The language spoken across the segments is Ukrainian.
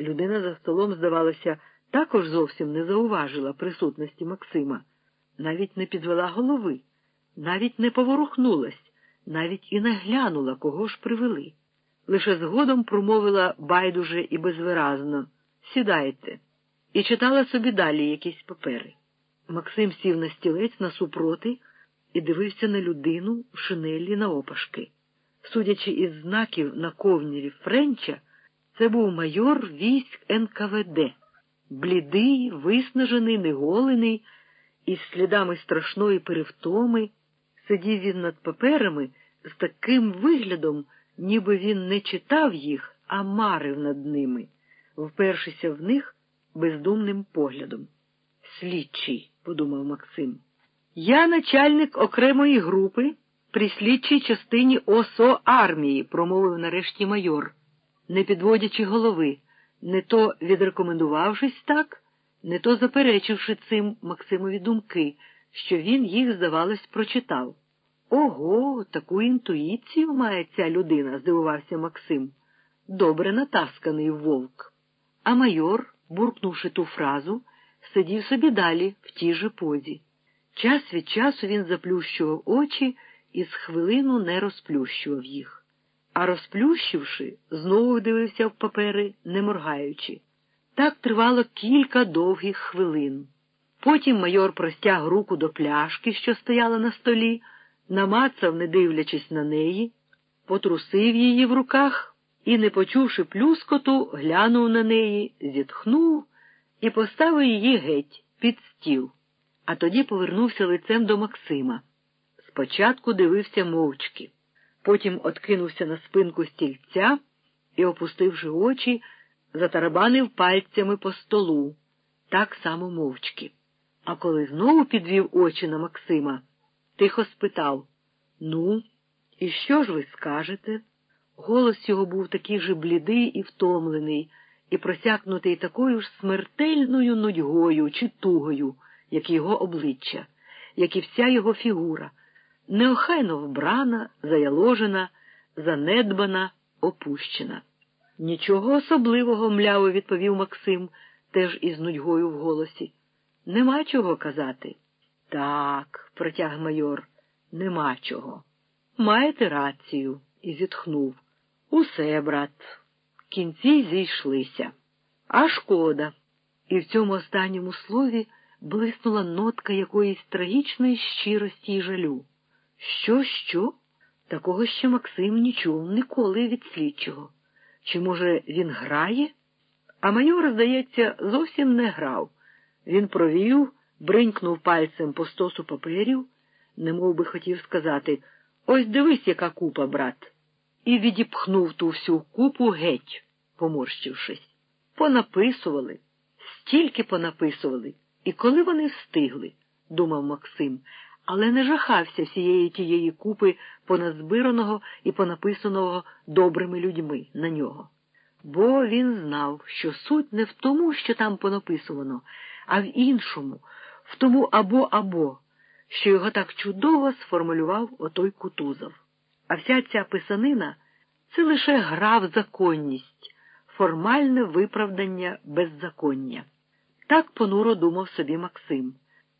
Людина за столом, здавалося, також зовсім не зауважила присутності Максима, навіть не підвела голови, навіть не поворухнулась, навіть і не глянула, кого ж привели. Лише згодом промовила байдуже і безвиразно Сідайте, і читала собі далі якісь папери. Максим сів на стілець насупроти і дивився на людину в шинелі на опашки. Судячи із знаків на ковнірі Френча, це був майор військ НКВД, блідий, виснажений, неголений, із слідами страшної перевтоми. Сидів він над паперами з таким виглядом, ніби він не читав їх, а марив над ними, впершися в них бездумним поглядом. Слідчий, подумав Максим. Я начальник окремої групи при слідчій частині ОСО армії, промовив нарешті майор, не підводячи голови, не то відрекомендувавшись так, не то заперечивши цим Максимові думки, що він їх, здавалось, прочитав. Ого, таку інтуїцію має ця людина, здивувався Максим. Добре натасканий вовк. А майор, буркнувши ту фразу, сидів собі далі в тій же позі. Час від часу він заплющував очі і з хвилину не розплющував їх. А розплющивши, знову дивився в папери, не моргаючи. Так тривало кілька довгих хвилин. Потім майор простяг руку до пляшки, що стояла на столі, намацав, не дивлячись на неї, потрусив її в руках і, не почувши плюскоту, глянув на неї, зітхнув і поставив її геть під стіл, а тоді повернувся лицем до Максима. Спочатку дивився мовчки, потім откинувся на спинку стільця і, опустивши очі, затарабанив пальцями по столу, так само мовчки. А коли знову підвів очі на Максима, тихо спитав Ну, і що ж ви скажете? Голос його був такий же блідий і втомлений, і просякнутий такою ж смертельною нудьгою чи тугою, як його обличчя, як і вся його фігура, неохайно вбрана, заяложена, занедбана, опущена. Нічого особливого, мляво відповів Максим, теж із нудьгою в голосі. Нема чого казати. Так, протяг майор, нема чого. Маєте рацію, і зітхнув. Усе, брат, кінці зійшлися. А шкода. І в цьому останньому слові блиснула нотка якоїсь трагічної щирості й жалю. Що, що? Такого ще Максим не чув ніколи від слідчого. Чи, може, він грає? А майор, здається, зовсім не грав. Він провів, бринькнув пальцем по стосу паперів, немов би хотів сказати Ось дивись, яка купа, брат, і відіпхнув ту всю купу геть, поморщившись. Понаписували, стільки понаписували, і коли вони встигли, думав Максим, але не жахався всієї тієї купи поназбираного і понаписаного добрими людьми на нього. Бо він знав, що суть не в тому, що там понаписувано, а в іншому, в тому або або, що його так чудово сформулював отой Кутузов. А вся ця писанина це лише гра в законність, формальне виправдання беззаконня. Так понуро думав собі Максим.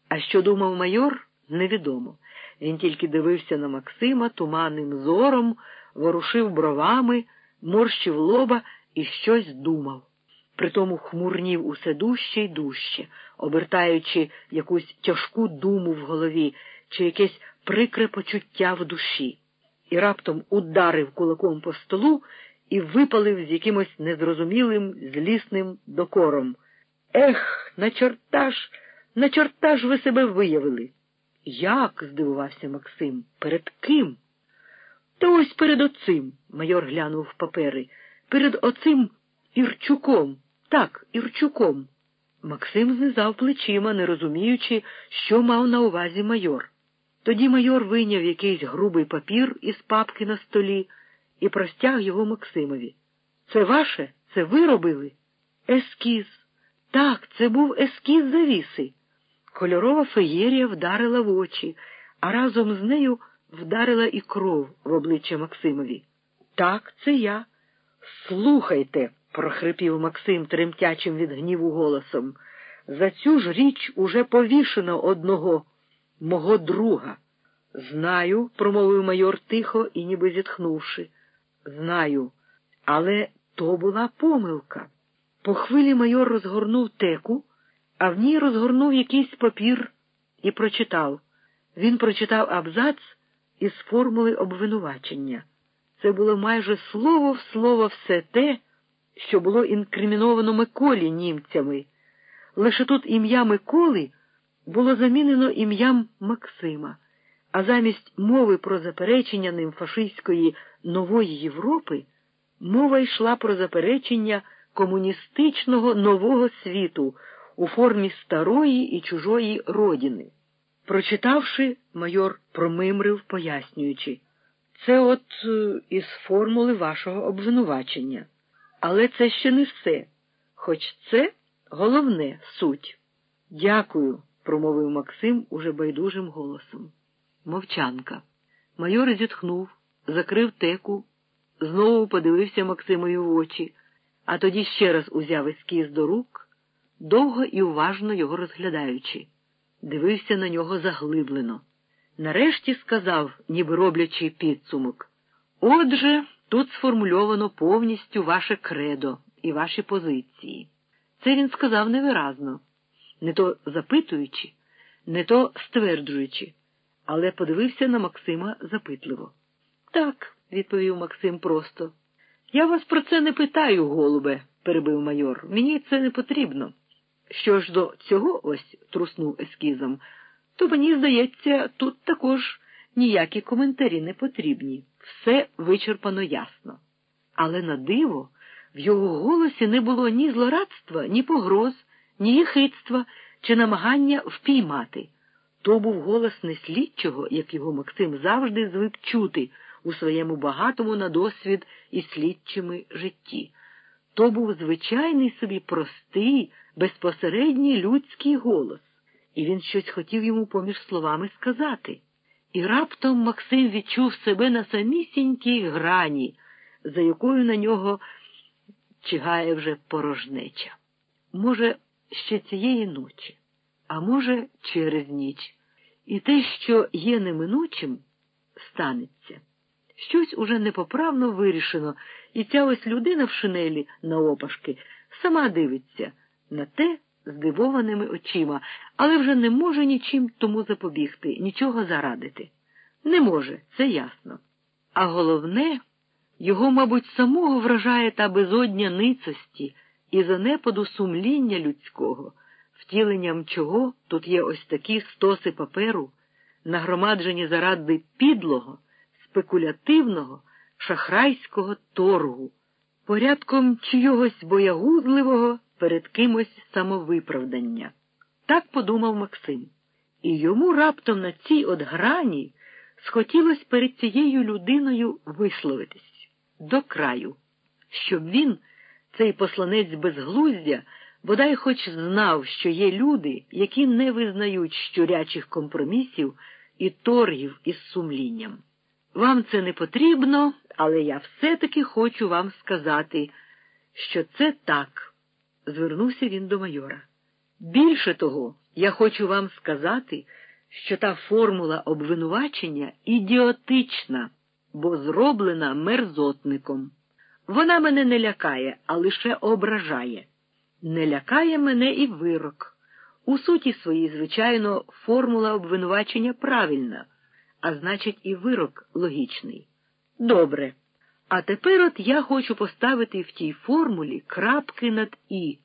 А що думав майор, невідомо. Він тільки дивився на Максима туманним зором, ворушив бровами, морщив лоба і щось думав. Притому хмурнів усе дужче й дужче, обертаючи якусь тяжку думу в голові чи якесь прикре почуття в душі, і раптом ударив кулаком по столу і випалив з якимось незрозумілим, злісним докором. Ех, на чорта ж, на чорта ж ви себе виявили. Як? здивувався Максим. Перед ким? Та ось перед оцим, майор глянув в папери, перед оцим Ірчуком. Так, Ірчуком. Максим знизав плечима, не розуміючи, що мав на увазі майор. Тоді майор вийняв якийсь грубий папір із папки на столі і простяг його Максимові. Це ваше? Це ви робили? Ескіз. Так, це був ескіз завіси. Кольорова феєрія вдарила в очі, а разом з нею вдарила і кров в обличчя Максимові. Так, це я. Слухайте, прохрипів Максим тремтячим від гніву голосом. За цю ж річ уже повішено одного мого друга. Знаю, промовив майор тихо і ніби зітхнувши. Знаю, але то була помилка. По хвилі майор розгорнув теку, а в ній розгорнув якийсь папір і прочитав. Він прочитав абзац із формули обвинувачення. Це було майже слово в слово все те, що було інкриміновано Миколі німцями. Лише тут ім'я Миколи було замінено ім'ям Максима, а замість мови про заперечення ним фашистської нової Європи мова йшла про заперечення комуністичного нового світу у формі старої і чужої родини. Прочитавши, майор промимрив, пояснюючи, це от е, із формули вашого обвинувачення. Але це ще не все, хоч це головне суть. Дякую, промовив Максим уже байдужим голосом. Мовчанка. Майор зітхнув, закрив теку, знову подивився Максимові в очі, а тоді ще раз узяв ескіз до рук, довго і уважно його розглядаючи, дивився на нього заглиблено. Нарешті сказав, ніби роблячи підсумок. Отже, тут сформульовано повністю ваше кредо і ваші позиції. Це він сказав невиразно, не то запитуючи, не то стверджуючи, але подивився на Максима запитливо. Так, відповів Максим просто. Я вас про це не питаю, голубе, перебив майор. Мені це не потрібно. Що ж до цього ось труснув ескізом, то мені здається, тут також ніякі коментарі не потрібні. Все вичерпано ясно. Але на диво в його голосі не було ні злорадства, ні погроз, ні єхидства чи намагання впіймати. То був голос не слідчого, як його Максим завжди звик чути у своєму багатому на досвід і слідчими житті. То був звичайний собі простий, безпосередній людський голос, і він щось хотів йому поміж словами сказати. І раптом Максим відчув себе на самісінькій грані, за якою на нього чигає вже порожнеча. Може, ще цієї ночі, а може, через ніч. І те, що є неминучим, станеться. Щось уже непоправно вирішено, і ця ось людина в шинелі на опашки сама дивиться на те здивованими очима, але вже не може нічим тому запобігти, нічого зарадити. Не може, це ясно. А головне, його, мабуть, самого вражає та безодня ницості і занепаду сумління людського, втіленням чого тут є ось такі стоси паперу, нагромаджені заради підлого спекулятивного шахрайського торгу, порядком чийогось боягузливого перед кимось самовиправдання. Так подумав Максим. І йому раптом на цій от грані схотілось перед цією людиною висловитись до краю, щоб він, цей посланець безглуздя, бодай хоч знав, що є люди, які не визнають щурячих компромісів і торгів із сумлінням. Вам це не потрібно, але я все-таки хочу вам сказати, що це так, звернувся він до майора. Більше того, я хочу вам сказати, що та формула обвинувачення ідіотична, бо зроблена мерзотником. Вона мене не лякає, а лише ображає. Не лякає мене і вирок. У суті своїй, звичайно, формула обвинувачення правильна а значить, і вирок логічний. Добре. А тепер от я хочу поставити в тій формулі крапки над І,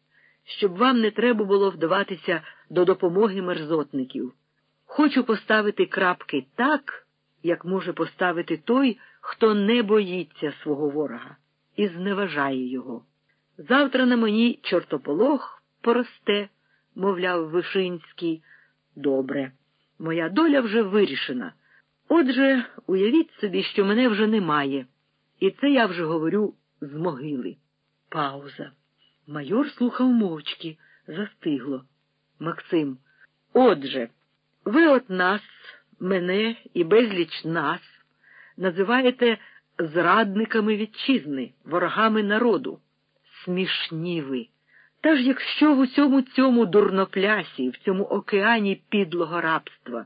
щоб вам не треба було вдаватися до допомоги мерзотників. Хочу поставити крапки так, як може поставити той, хто не боїться свого ворога і зневажає його. Завтра на мені чортополох поросте, мовляв Вишинський. Добре, моя доля вже вирішена. Отже, уявіть собі, що мене вже немає, і це я вже говорю з могили. Пауза. Майор слухав мовчки, застигло. Максим. Отже, ви от нас, мене і безліч нас називаєте зрадниками вітчизни, ворогами народу. смішні ви. Та ж якщо в усьому цьому дурноплясі, в цьому океані підлого рабства